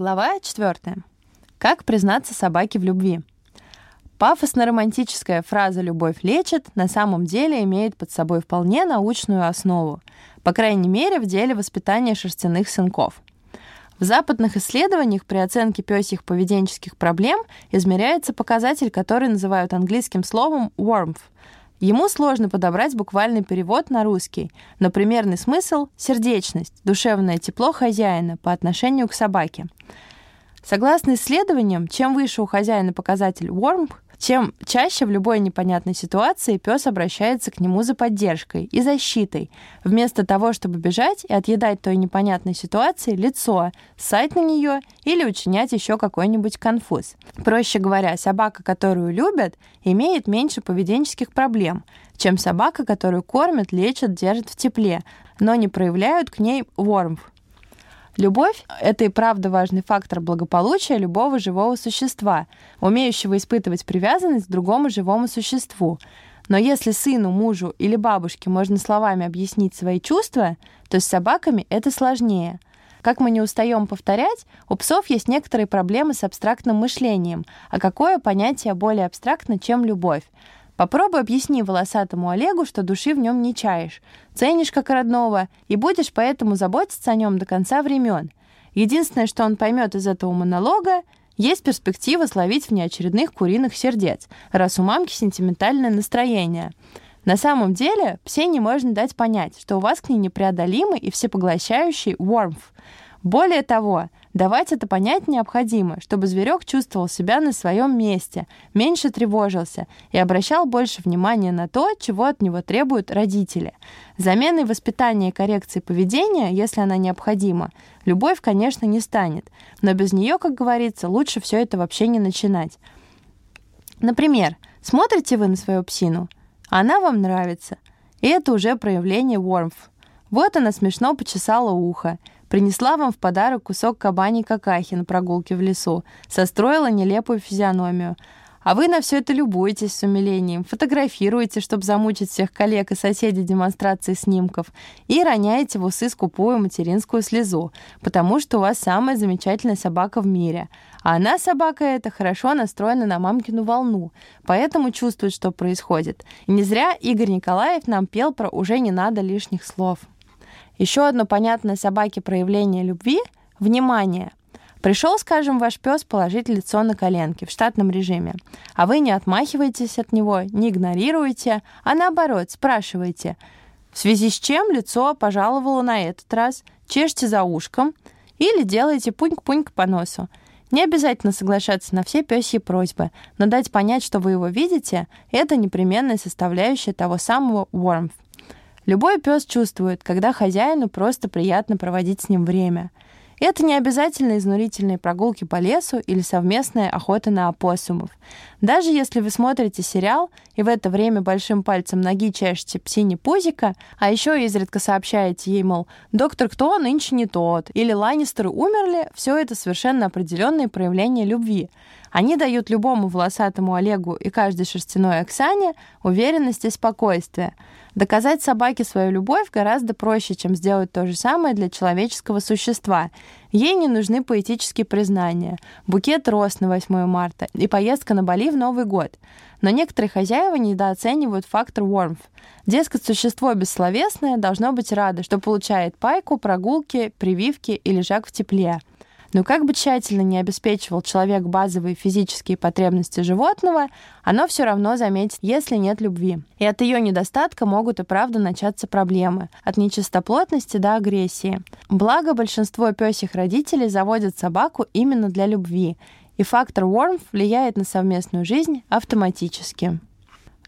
Глава 4. Как признаться собаке в любви? Пафосно-романтическая фраза «любовь лечит» на самом деле имеет под собой вполне научную основу, по крайней мере в деле воспитания шерстяных сынков. В западных исследованиях при оценке пёсьих поведенческих проблем измеряется показатель, который называют английским словом warmth. Ему сложно подобрать буквальный перевод на русский, но примерный смысл — сердечность, душевное тепло хозяина по отношению к собаке — Согласно исследованиям, чем выше у хозяина показатель warmth, чем чаще в любой непонятной ситуации пес обращается к нему за поддержкой и защитой, вместо того, чтобы бежать и отъедать той непонятной ситуации лицо, ссать на нее или учинять еще какой-нибудь конфуз. Проще говоря, собака, которую любят, имеет меньше поведенческих проблем, чем собака, которую кормят, лечат, держат в тепле, но не проявляют к ней warmth, Любовь — это и правда важный фактор благополучия любого живого существа, умеющего испытывать привязанность к другому живому существу. Но если сыну, мужу или бабушке можно словами объяснить свои чувства, то с собаками это сложнее. Как мы не устаем повторять, у псов есть некоторые проблемы с абстрактным мышлением. А какое понятие более абстрактно, чем любовь? Попробуй объясни волосатому Олегу, что души в нем не чаешь, ценишь как родного и будешь поэтому заботиться о нем до конца времен. Единственное, что он поймет из этого монолога, есть перспектива словить внеочередных куриных сердец, раз у мамки сентиментальное настроение. На самом деле, Псене можно дать понять, что у вас к ней непреодолимый и всепоглощающий warmth. Более того, Давать это понять необходимо, чтобы зверек чувствовал себя на своем месте, меньше тревожился и обращал больше внимания на то, чего от него требуют родители. Заменой воспитания и коррекции поведения, если она необходима, любовь, конечно, не станет, но без нее, как говорится, лучше все это вообще не начинать. Например, смотрите вы на свою псину, она вам нравится, и это уже проявление warmth. Вот она смешно почесала ухо, Принесла вам в подарок кусок кабаней какахи на прогулке в лесу, состроила нелепую физиономию. А вы на все это любуетесь с умилением, фотографируете, чтобы замучить всех коллег и соседей демонстрацией снимков, и роняете в усы скупую материнскую слезу, потому что у вас самая замечательная собака в мире. А она, собака эта, хорошо настроена на мамкину волну, поэтому чувствует, что происходит. И не зря Игорь Николаев нам пел про «уже не надо лишних слов». Еще одно понятное собаке проявление любви — внимание. Пришел, скажем, ваш пес положить лицо на коленки в штатном режиме, а вы не отмахиваетесь от него, не игнорируете, а наоборот спрашиваете, в связи с чем лицо пожаловало на этот раз, чешьте за ушком или делаете пуньк-пуньк по носу. Не обязательно соглашаться на все пёсьи просьбы, но дать понять, что вы его видите, это непременная составляющая того самого warmth. Любой пес чувствует, когда хозяину просто приятно проводить с ним время. И это не обязательно изнурительные прогулки по лесу или совместная охота на опоссумов. Даже если вы смотрите сериал и в это время большим пальцем ноги чешете псине пузика, а еще изредка сообщаете ей, мол, доктор кто нынче не тот, или Ланнистеры умерли, все это совершенно определенные проявления любви. Они дают любому волосатому Олегу и каждой шерстяной Оксане уверенность и спокойствие. Доказать собаке свою любовь гораздо проще, чем сделать то же самое для человеческого существа. Ей не нужны поэтические признания, букет роз на 8 марта и поездка на Бали в Новый год. Но некоторые хозяева недооценивают фактор warmth. Дескать, существо бессловесное должно быть радо, что получает пайку, прогулки, прививки и лежак в тепле. Но как бы тщательно не обеспечивал человек базовые физические потребности животного, оно все равно заметит, если нет любви. И от ее недостатка могут и правда начаться проблемы. От нечистоплотности до агрессии. Благо, большинство пёсих родителей заводят собаку именно для любви. И фактор warmth влияет на совместную жизнь автоматически.